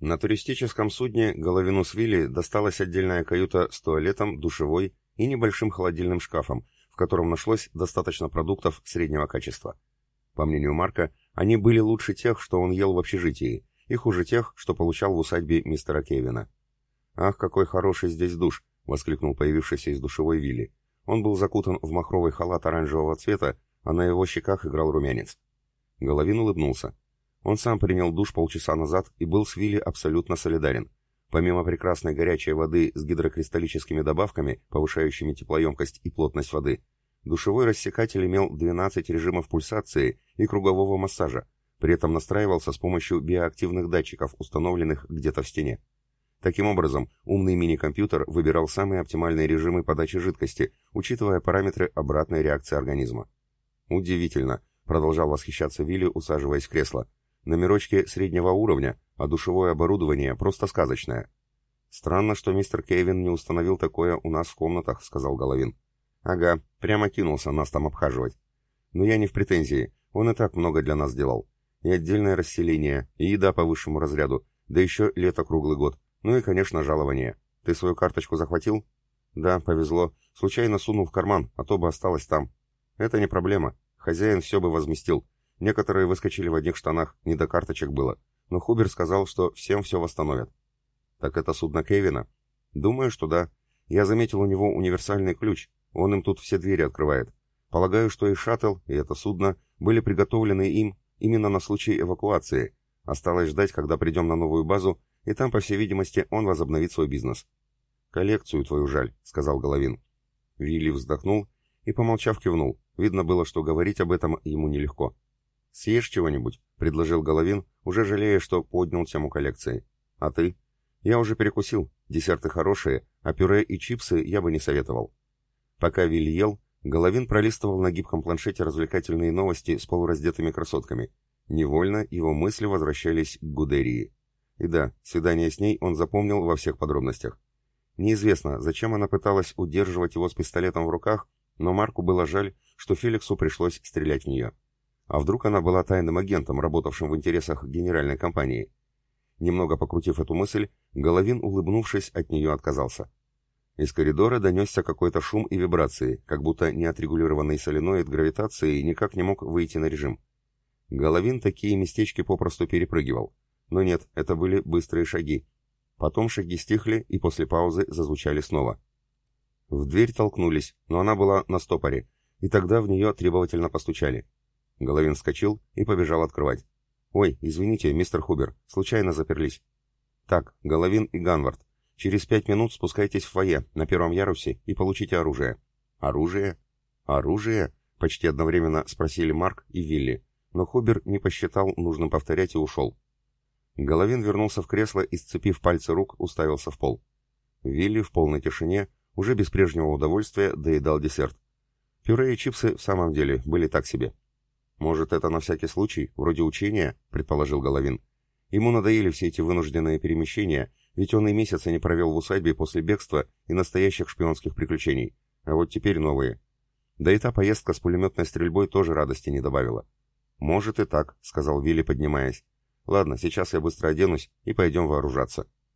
На туристическом судне Головину с Вилли досталась отдельная каюта с туалетом, душевой и небольшим холодильным шкафом, в котором нашлось достаточно продуктов среднего качества. По мнению Марка, они были лучше тех, что он ел в общежитии, и хуже тех, что получал в усадьбе мистера Кевина. «Ах, какой хороший здесь душ!» — воскликнул появившийся из душевой Вилли. Он был закутан в махровый халат оранжевого цвета, а на его щеках играл румянец. Головин улыбнулся. Он сам принял душ полчаса назад и был с Вилли абсолютно солидарен. Помимо прекрасной горячей воды с гидрокристаллическими добавками, повышающими теплоемкость и плотность воды, душевой рассекатель имел 12 режимов пульсации и кругового массажа, при этом настраивался с помощью биоактивных датчиков, установленных где-то в стене. Таким образом, умный мини-компьютер выбирал самые оптимальные режимы подачи жидкости, учитывая параметры обратной реакции организма. «Удивительно», — продолжал восхищаться Вилли, усаживаясь в кресло. Номерочки среднего уровня, а душевое оборудование просто сказочное. Странно, что мистер Кевин не установил такое у нас в комнатах, сказал Головин. Ага, прямо кинулся нас там обхаживать. Но я не в претензии, он и так много для нас делал. И отдельное расселение, и еда по высшему разряду, да еще лето круглый год. Ну и, конечно, жалование. Ты свою карточку захватил? Да, повезло. Случайно сунул в карман, а то бы осталось там. Это не проблема. Хозяин все бы возместил. Некоторые выскочили в одних штанах, не до карточек было. Но Хубер сказал, что всем все восстановят. Так это судно Кевина? Думаю, что да. Я заметил у него универсальный ключ. Он им тут все двери открывает. Полагаю, что и шаттл, и это судно были приготовлены им именно на случай эвакуации. Осталось ждать, когда придем на новую базу, и там, по всей видимости, он возобновит свой бизнес. «Коллекцию твою жаль», — сказал Головин. Вилли вздохнул и, помолчав, кивнул. Видно было, что говорить об этом ему нелегко. «Съешь чего-нибудь?» — предложил Головин, уже жалея, что поднял тему коллекции. «А ты?» «Я уже перекусил. Десерты хорошие, а пюре и чипсы я бы не советовал». Пока Вилли ел, Головин пролистывал на гибком планшете развлекательные новости с полураздетыми красотками. Невольно его мысли возвращались к Гудерии. И да, свидание с ней он запомнил во всех подробностях. Неизвестно, зачем она пыталась удерживать его с пистолетом в руках, но Марку было жаль, что Феликсу пришлось стрелять в нее. А вдруг она была тайным агентом, работавшим в интересах генеральной компании? Немного покрутив эту мысль, Головин, улыбнувшись, от нее отказался. Из коридора донесся какой-то шум и вибрации, как будто неотрегулированный соленоид гравитации никак не мог выйти на режим. Головин такие местечки попросту перепрыгивал. Но нет, это были быстрые шаги. Потом шаги стихли и после паузы зазвучали снова. В дверь толкнулись, но она была на стопоре, и тогда в нее требовательно постучали. Головин вскочил и побежал открывать. «Ой, извините, мистер Хубер, случайно заперлись». «Так, Головин и Ганвард, через пять минут спускайтесь в фойе на первом ярусе и получите оружие». «Оружие? Оружие?» — почти одновременно спросили Марк и Вилли, но Хубер не посчитал нужным повторять и ушел. Головин вернулся в кресло и, сцепив пальцы рук, уставился в пол. Вилли в полной тишине, уже без прежнего удовольствия, доедал десерт. Пюре и чипсы в самом деле были так себе. «Может, это на всякий случай, вроде учения?» — предположил Головин. Ему надоели все эти вынужденные перемещения, ведь он и месяца не провел в усадьбе после бегства и настоящих шпионских приключений. А вот теперь новые. Да и та поездка с пулеметной стрельбой тоже радости не добавила. «Может и так», — сказал Вилли, поднимаясь. «Ладно, сейчас я быстро оденусь и пойдем вооружаться».